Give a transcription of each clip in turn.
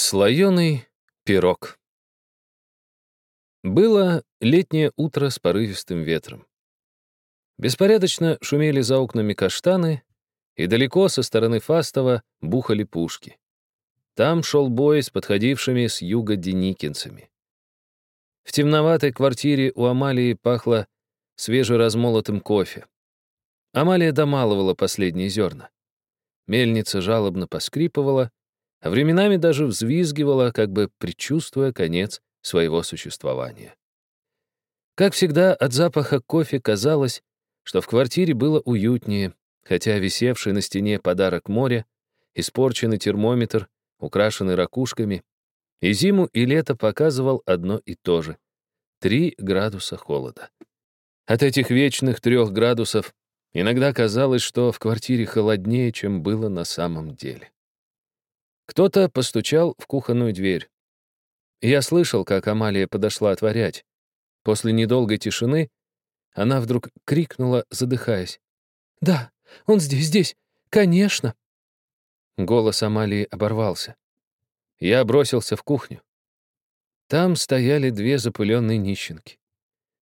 Слоеный пирог. Было летнее утро с порывистым ветром. Беспорядочно шумели за окнами каштаны, и далеко со стороны Фастова бухали пушки. Там шел бой с подходившими с юга деникинцами. В темноватой квартире у Амалии пахло свежеразмолотым кофе. Амалия домалывала последние зерна. Мельница жалобно поскрипывала, временами даже взвизгивала, как бы предчувствуя конец своего существования. Как всегда, от запаха кофе казалось, что в квартире было уютнее, хотя висевший на стене подарок моря, испорченный термометр, украшенный ракушками, и зиму, и лето показывал одно и то же — три градуса холода. От этих вечных трех градусов иногда казалось, что в квартире холоднее, чем было на самом деле. Кто-то постучал в кухонную дверь. Я слышал, как Амалия подошла отворять. После недолгой тишины она вдруг крикнула, задыхаясь. «Да, он здесь, здесь, конечно!» Голос Амалии оборвался. Я бросился в кухню. Там стояли две запыленные нищенки.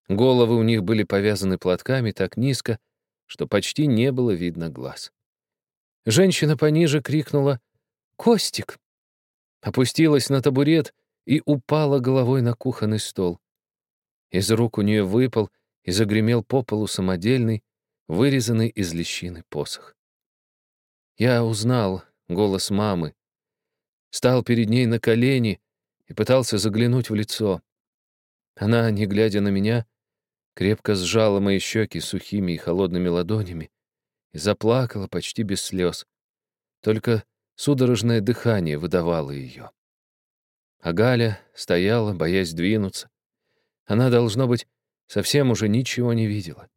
Головы у них были повязаны платками так низко, что почти не было видно глаз. Женщина пониже крикнула Костик!» Опустилась на табурет и упала головой на кухонный стол. Из рук у нее выпал и загремел по полу самодельный, вырезанный из лещины посох. Я узнал голос мамы, стал перед ней на колени и пытался заглянуть в лицо. Она, не глядя на меня, крепко сжала мои щеки сухими и холодными ладонями и заплакала почти без слез. Только Судорожное дыхание выдавало ее. А Галя стояла, боясь двинуться. Она, должно быть, совсем уже ничего не видела.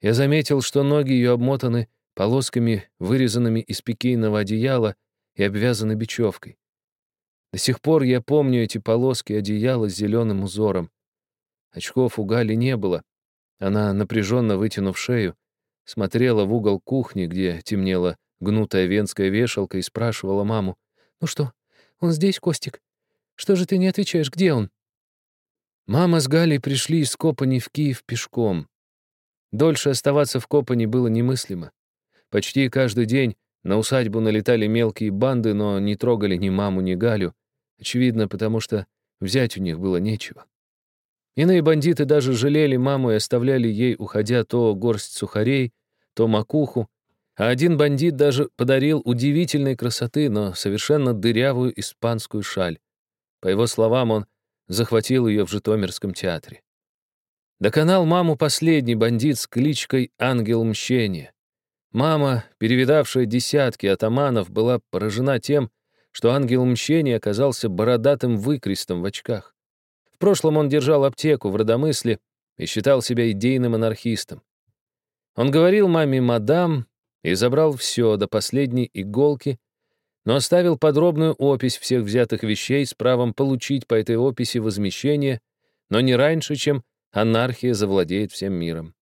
Я заметил, что ноги ее обмотаны полосками, вырезанными из пикейного одеяла и обвязаны бечевкой. До сих пор я помню эти полоски одеяла с зеленым узором. Очков у Гали не было. Она, напряженно вытянув шею, смотрела в угол кухни, где темнело гнутая венская вешалка, и спрашивала маму. «Ну что, он здесь, Костик? Что же ты не отвечаешь, где он?» Мама с Галей пришли из Копани в Киев пешком. Дольше оставаться в Копани было немыслимо. Почти каждый день на усадьбу налетали мелкие банды, но не трогали ни маму, ни Галю. Очевидно, потому что взять у них было нечего. Иные бандиты даже жалели маму и оставляли ей, уходя, то горсть сухарей, то макуху, а один бандит даже подарил удивительной красоты, но совершенно дырявую испанскую шаль. По его словам, он захватил ее в Житомирском театре. Доконал маму последний бандит с кличкой «Ангел мщения». Мама, перевидавшая десятки атаманов, была поражена тем, что ангел мщения оказался бородатым выкрестом в очках. В прошлом он держал аптеку в родомысле и считал себя идейным анархистом. Он говорил маме «мадам», и забрал все до последней иголки, но оставил подробную опись всех взятых вещей с правом получить по этой описи возмещение, но не раньше, чем анархия завладеет всем миром.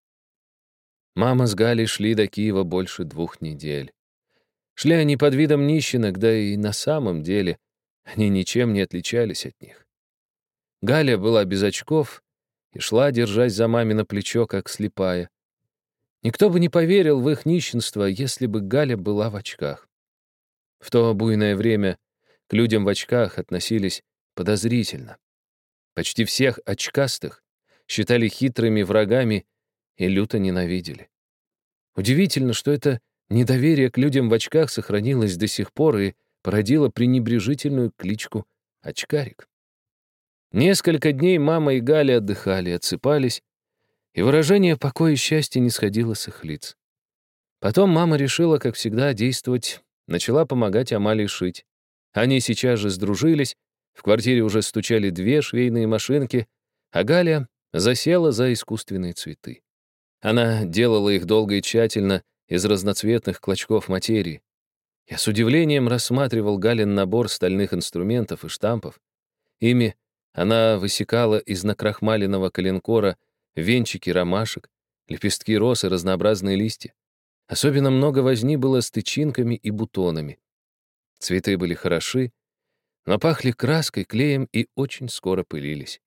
Мама с Галей шли до Киева больше двух недель. Шли они под видом нищенок, да и на самом деле они ничем не отличались от них. Галя была без очков и шла, держась за мамино плечо, как слепая. Никто бы не поверил в их нищенство, если бы Галя была в очках. В то буйное время к людям в очках относились подозрительно. Почти всех очкастых считали хитрыми врагами и люто ненавидели. Удивительно, что это недоверие к людям в очках сохранилось до сих пор и породило пренебрежительную кличку «очкарик». Несколько дней мама и Галя отдыхали, отсыпались, и выражение покоя и счастья не сходило с их лиц. Потом мама решила, как всегда, действовать, начала помогать Амалии шить. Они сейчас же сдружились, в квартире уже стучали две швейные машинки, а Галя засела за искусственные цветы. Она делала их долго и тщательно из разноцветных клочков материи. Я с удивлением рассматривал Галин набор стальных инструментов и штампов. Ими она высекала из накрахмаленного коленкора венчики ромашек, лепестки роз и разнообразные листья. Особенно много возни было с тычинками и бутонами. Цветы были хороши, но пахли краской, клеем и очень скоро пылились.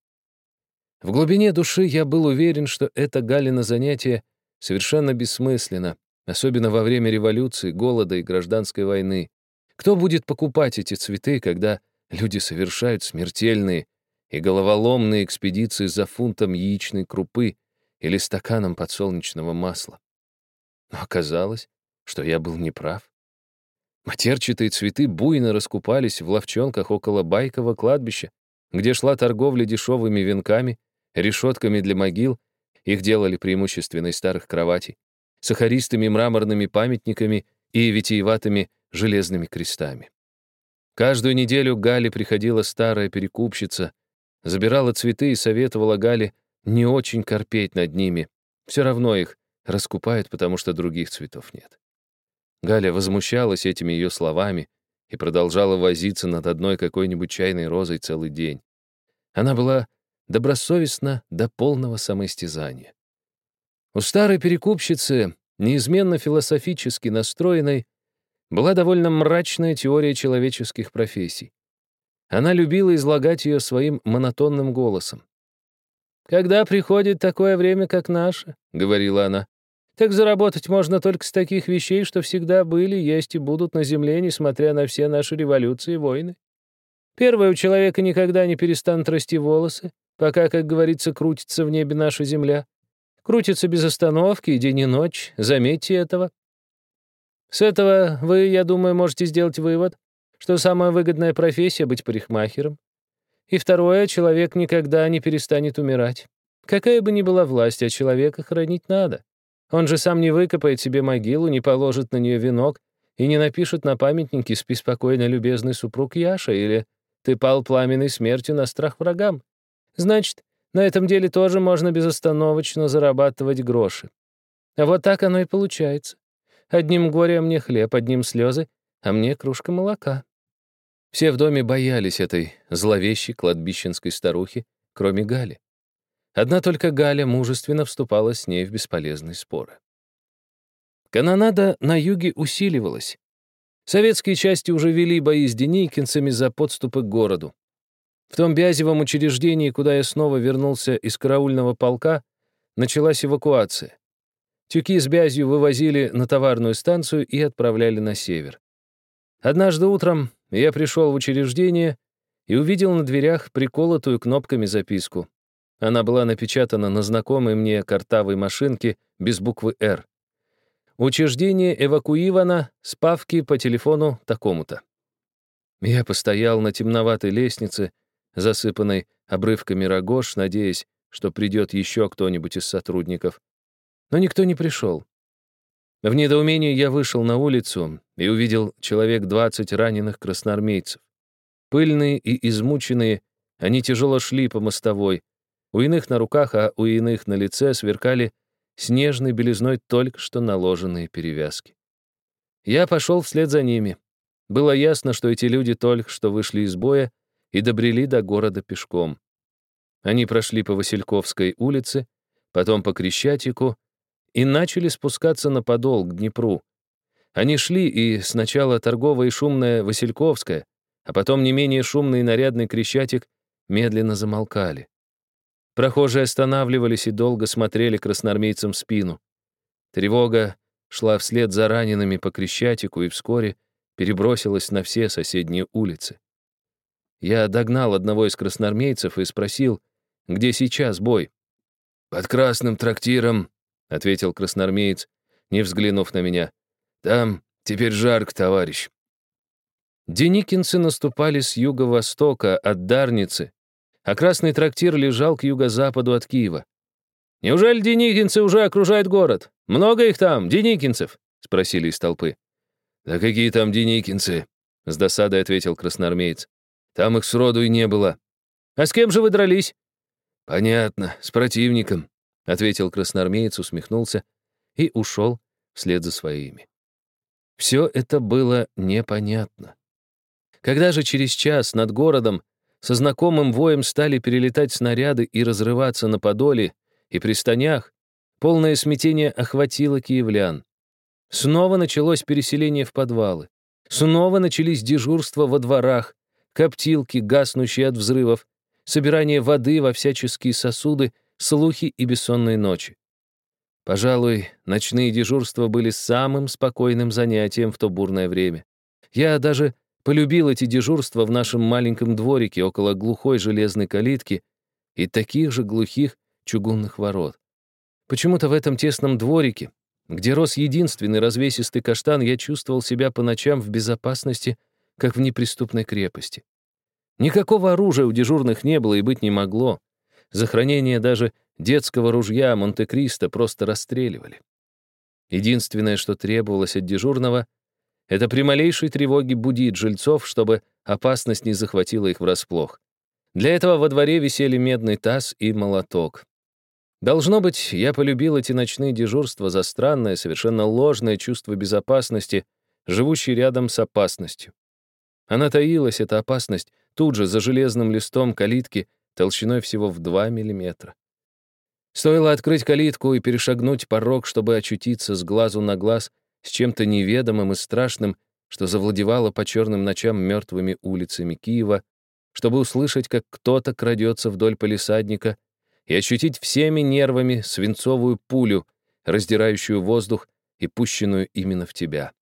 В глубине души я был уверен, что это Галина занятие совершенно бессмысленно, особенно во время революции, голода и гражданской войны. Кто будет покупать эти цветы, когда люди совершают смертельные и головоломные экспедиции за фунтом яичной крупы или стаканом подсолнечного масла? Но оказалось, что я был неправ. Матерчатые цветы буйно раскупались в ловчонках около Байкова кладбища, где шла торговля дешевыми венками, решетками для могил, их делали преимущественно из старых кроватей, сахаристыми мраморными памятниками и витиеватыми железными крестами. Каждую неделю Гале приходила старая перекупщица, забирала цветы и советовала Гале не очень корпеть над ними. Все равно их раскупают, потому что других цветов нет. Галя возмущалась этими ее словами и продолжала возиться над одной какой-нибудь чайной розой целый день. Она была добросовестна до полного самоистязания. У старой перекупщицы, неизменно философически настроенной, была довольно мрачная теория человеческих профессий. Она любила излагать ее своим монотонным голосом. «Когда приходит такое время, как наше», — говорила она, так заработать можно только с таких вещей, что всегда были, есть и будут на земле, несмотря на все наши революции и войны. Первое, у человека никогда не перестанут расти волосы, пока, как говорится, крутится в небе наша земля. Крутится без остановки день и ночь, заметьте этого. С этого вы, я думаю, можете сделать вывод, что самая выгодная профессия — быть парикмахером. И второе, человек никогда не перестанет умирать. Какая бы ни была власть, а человека хранить надо. Он же сам не выкопает себе могилу, не положит на нее венок и не напишет на памятнике «Спи спокойно, любезный супруг Яша» или «Ты пал пламенной смертью на страх врагам». Значит, на этом деле тоже можно безостановочно зарабатывать гроши. А вот так оно и получается. Одним горе, мне хлеб, одним слезы, а мне кружка молока. Все в доме боялись этой зловещей кладбищенской старухи, кроме Гали. Одна только Галя мужественно вступала с ней в бесполезные споры. Канонада на юге усиливалась. Советские части уже вели бои с деникинцами за подступы к городу. В том Бязевом учреждении, куда я снова вернулся из караульного полка, началась эвакуация. Тюки с бязью вывозили на товарную станцию и отправляли на север. Однажды утром я пришел в учреждение и увидел на дверях приколотую кнопками записку. Она была напечатана на знакомой мне картавой машинке без буквы «Р». Учреждение эвакуировано с павки по телефону такому-то. Я постоял на темноватой лестнице, засыпанной обрывками рогож, надеясь, что придет еще кто-нибудь из сотрудников. Но никто не пришел. В недоумении я вышел на улицу и увидел человек 20 раненых красноармейцев. Пыльные и измученные, они тяжело шли по мостовой, у иных на руках, а у иных на лице сверкали снежной белизной только что наложенные перевязки. Я пошел вслед за ними. Было ясно, что эти люди только что вышли из боя и добрели до города пешком. Они прошли по Васильковской улице, потом по Крещатику и начали спускаться на подол к Днепру. Они шли, и сначала торговая и шумная Васильковская, а потом не менее шумный и нарядный Крещатик медленно замолкали. Прохожие останавливались и долго смотрели красноармейцам в спину. Тревога шла вслед за ранеными по Крещатику и вскоре перебросилась на все соседние улицы. Я догнал одного из красноармейцев и спросил, где сейчас бой. «Под красным трактиром», — ответил красноармеец, не взглянув на меня. «Там теперь жарко, товарищ». Деникинцы наступали с юго-востока от Дарницы, а красный трактир лежал к юго-западу от Киева. «Неужели деникинцы уже окружают город? Много их там, деникинцев?» — спросили из толпы. «Да какие там деникинцы?» — с досадой ответил красноармеец. «Там их сроду и не было». «А с кем же вы дрались?» «Понятно, с противником», — ответил красноармеец, усмехнулся и ушел вслед за своими. Все это было непонятно. Когда же через час над городом со знакомым воем стали перелетать снаряды и разрываться на Подоле и пристанях. Полное смятение охватило киевлян. Снова началось переселение в подвалы. Снова начались дежурства во дворах, коптилки, гаснущие от взрывов, собирание воды во всяческие сосуды, слухи и бессонные ночи. Пожалуй, ночные дежурства были самым спокойным занятием в то бурное время. Я даже полюбил эти дежурства в нашем маленьком дворике около глухой железной калитки и таких же глухих чугунных ворот. Почему-то в этом тесном дворике, где рос единственный развесистый каштан, я чувствовал себя по ночам в безопасности, как в неприступной крепости. Никакого оружия у дежурных не было и быть не могло. За хранение даже детского ружья Монте-Кристо просто расстреливали. Единственное, что требовалось от дежурного, это при малейшей тревоге будить жильцов, чтобы опасность не захватила их врасплох. Для этого во дворе висели медный таз и молоток. Должно быть, я полюбил эти ночные дежурства за странное, совершенно ложное чувство безопасности, живущее рядом с опасностью. Она таилась, эта опасность, тут же за железным листом калитки толщиной всего в 2 миллиметра. Стоило открыть калитку и перешагнуть порог, чтобы очутиться с глазу на глаз с чем-то неведомым и страшным, что завладевало по черным ночам мертвыми улицами Киева, чтобы услышать, как кто-то крадется вдоль полисадника и ощутить всеми нервами свинцовую пулю, раздирающую воздух и пущенную именно в тебя.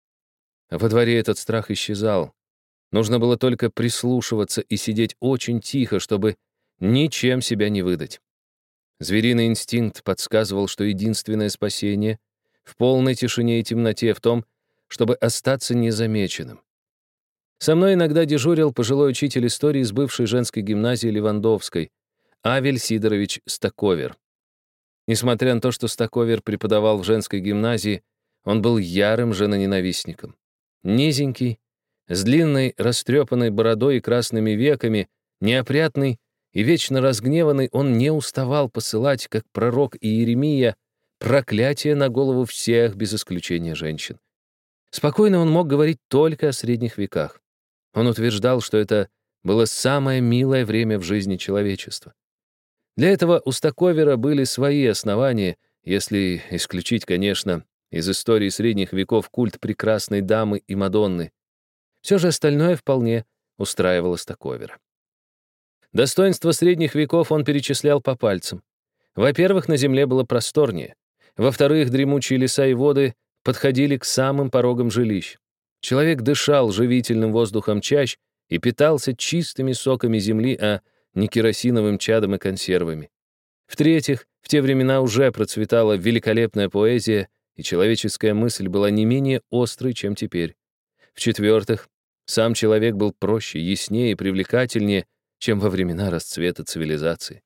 Во дворе этот страх исчезал. Нужно было только прислушиваться и сидеть очень тихо, чтобы ничем себя не выдать. Звериный инстинкт подсказывал, что единственное спасение в полной тишине и темноте в том, чтобы остаться незамеченным. Со мной иногда дежурил пожилой учитель истории из бывшей женской гимназии Левандовской, Авель Сидорович Стаковер. Несмотря на то, что Стаковер преподавал в женской гимназии, он был ярым женоненавистником. Низенький, с длинной растрепанной бородой и красными веками, неопрятный, и вечно разгневанный он не уставал посылать, как пророк Иеремия, проклятие на голову всех, без исключения женщин. Спокойно он мог говорить только о средних веках. Он утверждал, что это было самое милое время в жизни человечества. Для этого у Стаковера были свои основания, если исключить, конечно, из истории средних веков культ прекрасной дамы и Мадонны. Все же остальное вполне устраивало Стаковера. Достоинства средних веков он перечислял по пальцам. Во-первых, на земле было просторнее. Во-вторых, дремучие леса и воды подходили к самым порогам жилищ. Человек дышал живительным воздухом чащ и питался чистыми соками земли, а не керосиновым чадом и консервами. В-третьих, в те времена уже процветала великолепная поэзия, и человеческая мысль была не менее острой, чем теперь. В-четвертых, сам человек был проще, яснее и привлекательнее, чем во времена расцвета цивилизации.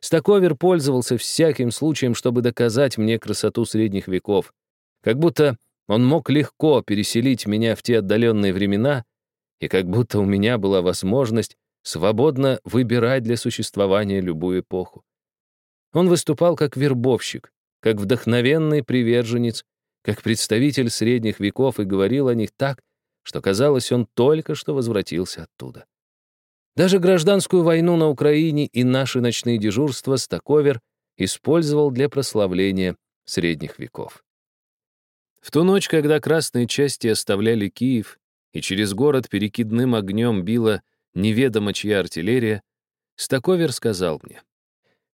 Стаковер пользовался всяким случаем, чтобы доказать мне красоту средних веков, как будто он мог легко переселить меня в те отдаленные времена, и как будто у меня была возможность свободно выбирать для существования любую эпоху. Он выступал как вербовщик, как вдохновенный приверженец, как представитель средних веков и говорил о них так, что казалось, он только что возвратился оттуда. Даже гражданскую войну на Украине и наши ночные дежурства Стаковер использовал для прославления средних веков. В ту ночь, когда красные части оставляли Киев, и через город перекидным огнем била неведомо чья артиллерия, Стаковер сказал мне,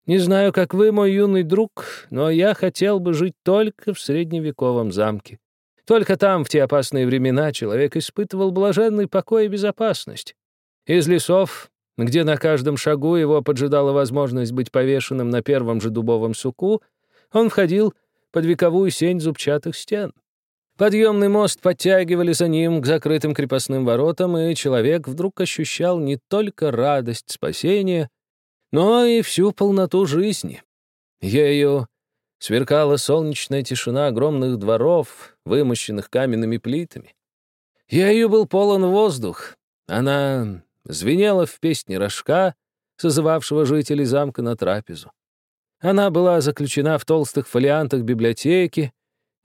«Не знаю, как вы, мой юный друг, но я хотел бы жить только в средневековом замке. Только там, в те опасные времена, человек испытывал блаженный покой и безопасность. Из лесов, где на каждом шагу его поджидала возможность быть повешенным на первом же дубовом суку, он входил под вековую сень зубчатых стен. Подъемный мост подтягивали за ним к закрытым крепостным воротам, и человек вдруг ощущал не только радость спасения, но и всю полноту жизни. Ею сверкала солнечная тишина огромных дворов, вымощенных каменными плитами. Ею был полон воздух. Она звенела в песне рожка, созывавшего жителей замка на трапезу. Она была заключена в толстых фолиантах библиотеки,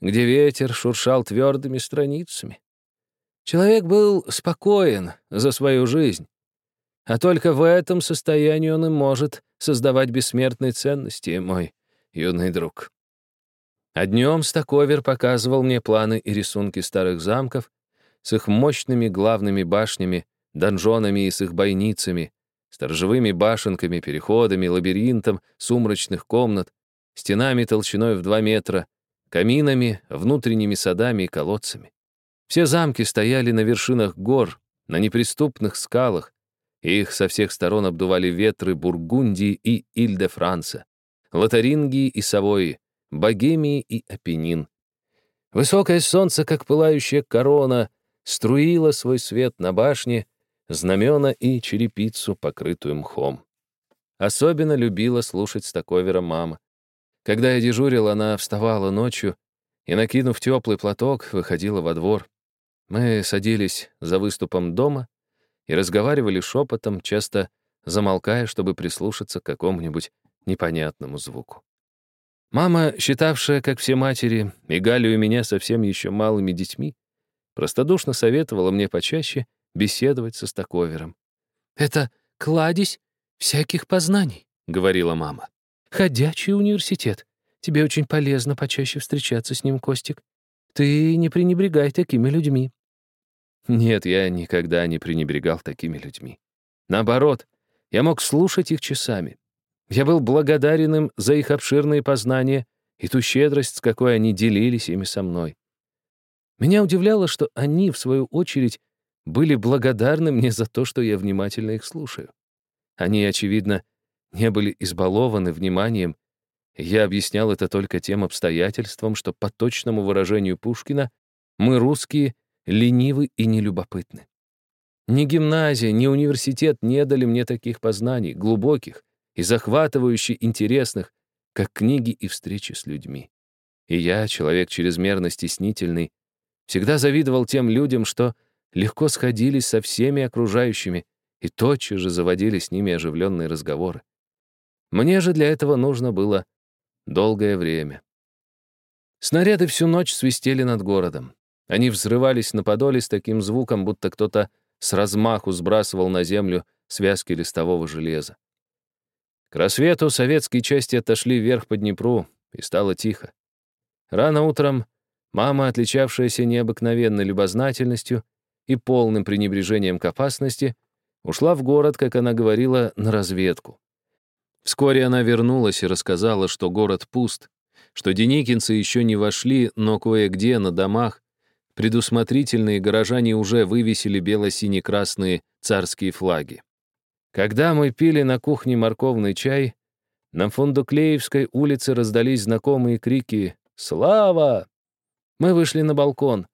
где ветер шуршал твердыми страницами. Человек был спокоен за свою жизнь, а только в этом состоянии он и может создавать бессмертные ценности, мой юный друг. А днем Стаковер показывал мне планы и рисунки старых замков с их мощными главными башнями донжонами и с их бойницами, сторожевыми башенками, переходами, лабиринтом сумрачных комнат, стенами толщиной в два метра, каминами, внутренними садами и колодцами. Все замки стояли на вершинах гор, на неприступных скалах, и их со всех сторон обдували ветры Бургундии и Иль-де-Франца, Лотарингии и Савои, Богемии и Апеннин. Высокое солнце, как пылающая корона, струило свой свет на башне, знамена и черепицу, покрытую мхом. Особенно любила слушать Стаковера мама. Когда я дежурил, она вставала ночью и, накинув теплый платок, выходила во двор. Мы садились за выступом дома и разговаривали шепотом, часто замолкая, чтобы прислушаться к какому-нибудь непонятному звуку. Мама, считавшая, как все матери, и Галю и меня совсем еще малыми детьми, простодушно советовала мне почаще беседовать со Стаковером. «Это кладезь всяких познаний», — говорила мама. «Ходячий университет. Тебе очень полезно почаще встречаться с ним, Костик. Ты не пренебрегай такими людьми. Нет, я никогда не пренебрегал такими людьми. Наоборот, я мог слушать их часами. Я был благодарен им за их обширные познания и ту щедрость, с какой они делились ими со мной. Меня удивляло, что они, в свою очередь, были благодарны мне за то, что я внимательно их слушаю. Они, очевидно, не были избалованы вниманием, я объяснял это только тем обстоятельством, что, по точному выражению Пушкина, мы, русские, ленивы и нелюбопытны. Ни гимназия, ни университет не дали мне таких познаний, глубоких и захватывающе интересных, как книги и встречи с людьми. И я, человек чрезмерно стеснительный, всегда завидовал тем людям, что легко сходились со всеми окружающими и тотчас же заводили с ними оживленные разговоры. Мне же для этого нужно было долгое время. Снаряды всю ночь свистели над городом. Они взрывались на подоле с таким звуком, будто кто-то с размаху сбрасывал на землю связки листового железа. К рассвету советские части отошли вверх по Днепру, и стало тихо. Рано утром мама, отличавшаяся необыкновенной любознательностью и полным пренебрежением к опасности, ушла в город, как она говорила, на разведку. Вскоре она вернулась и рассказала, что город пуст, что деникинцы еще не вошли, но кое-где на домах предусмотрительные горожане уже вывесили бело-сине-красные царские флаги. Когда мы пили на кухне морковный чай, на Фундуклеевской улице раздались знакомые крики «Слава!». Мы вышли на балкон.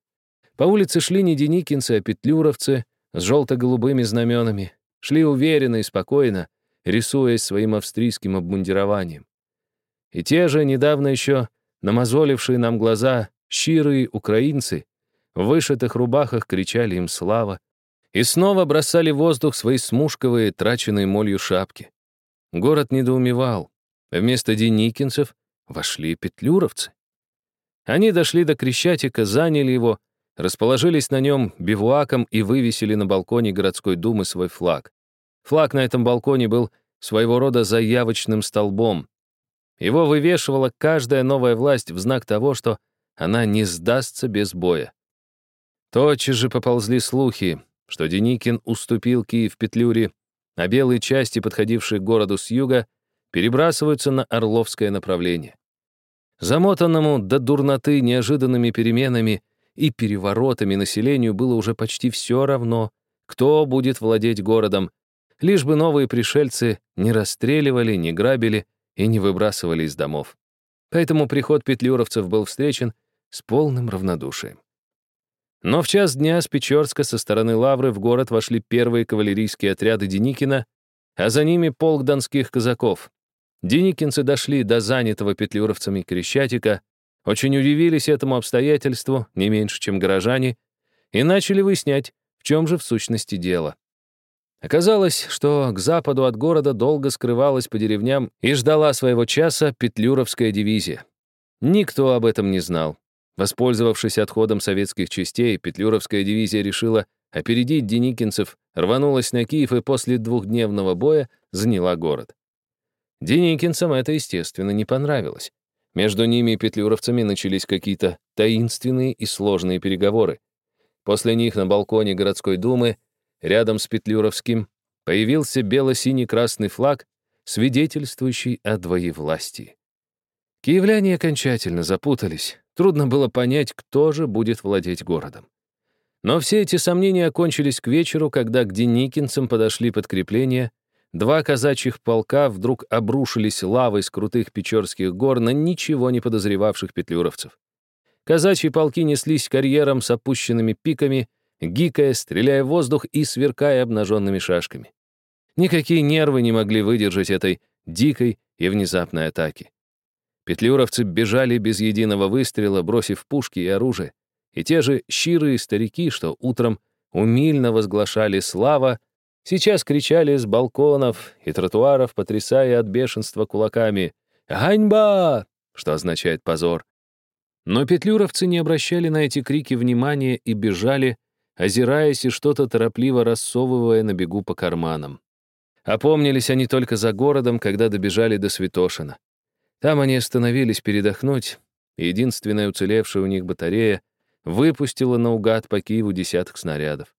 По улице шли не деникинцы, а петлюровцы с желто-голубыми знаменами. Шли уверенно и спокойно, рисуясь своим австрийским обмундированием. И те же, недавно еще намазолившие нам глаза, щирые украинцы, в вышитых рубахах кричали им «Слава!» и снова бросали в воздух свои смушковые, траченные молью шапки. Город недоумевал. Вместо деникинцев вошли петлюровцы. Они дошли до Крещатика, заняли его, расположились на нем бивуаком и вывесили на балконе городской думы свой флаг. Флаг на этом балконе был своего рода заявочным столбом. Его вывешивала каждая новая власть в знак того, что она не сдастся без боя. Тотчас же поползли слухи, что Деникин уступил Киев Петлюре, а белые части, подходившие к городу с юга, перебрасываются на Орловское направление. Замотанному до дурноты неожиданными переменами и переворотами населению было уже почти все равно, кто будет владеть городом, лишь бы новые пришельцы не расстреливали, не грабили и не выбрасывали из домов. Поэтому приход петлюровцев был встречен с полным равнодушием. Но в час дня с Печорска со стороны Лавры в город вошли первые кавалерийские отряды Деникина, а за ними полк донских казаков. Деникинцы дошли до занятого петлюровцами Крещатика, очень удивились этому обстоятельству, не меньше, чем горожане, и начали выяснять, в чем же в сущности дело. Оказалось, что к западу от города долго скрывалась по деревням и ждала своего часа Петлюровская дивизия. Никто об этом не знал. Воспользовавшись отходом советских частей, Петлюровская дивизия решила опередить деникинцев, рванулась на Киев и после двухдневного боя заняла город. Деникинцам это, естественно, не понравилось. Между ними и петлюровцами начались какие-то таинственные и сложные переговоры. После них на балконе городской думы рядом с Петлюровским, появился бело-синий-красный флаг, свидетельствующий о двоевластии. Киевляне окончательно запутались. Трудно было понять, кто же будет владеть городом. Но все эти сомнения окончились к вечеру, когда к деникинцам подошли подкрепления, два казачьих полка вдруг обрушились лавой с крутых печорских гор на ничего не подозревавших петлюровцев. Казачьи полки неслись карьером с опущенными пиками, гикая, стреляя в воздух и сверкая обнаженными шашками. Никакие нервы не могли выдержать этой дикой и внезапной атаки. Петлюровцы бежали без единого выстрела, бросив пушки и оружие. И те же щирые старики, что утром умильно возглашали «Слава!», сейчас кричали с балконов и тротуаров, потрясая от бешенства кулаками «Ганьба!», что означает «позор». Но петлюровцы не обращали на эти крики внимания и бежали, озираясь и что-то торопливо рассовывая на бегу по карманам. Опомнились они только за городом, когда добежали до Святошина. Там они остановились передохнуть, и единственная уцелевшая у них батарея выпустила наугад по Киеву десяток снарядов.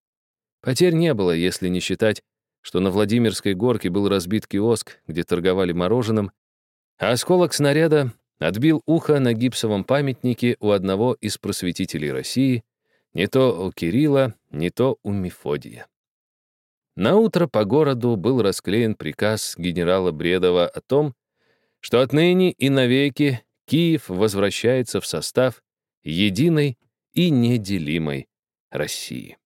Потерь не было, если не считать, что на Владимирской горке был разбит киоск, где торговали мороженым, а осколок снаряда отбил ухо на гипсовом памятнике у одного из просветителей России, не то у Кирилла, не то у Мефодия. На утро по городу был расклеен приказ генерала Бредова о том, что отныне и навеки Киев возвращается в состав единой и неделимой России.